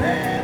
Amen.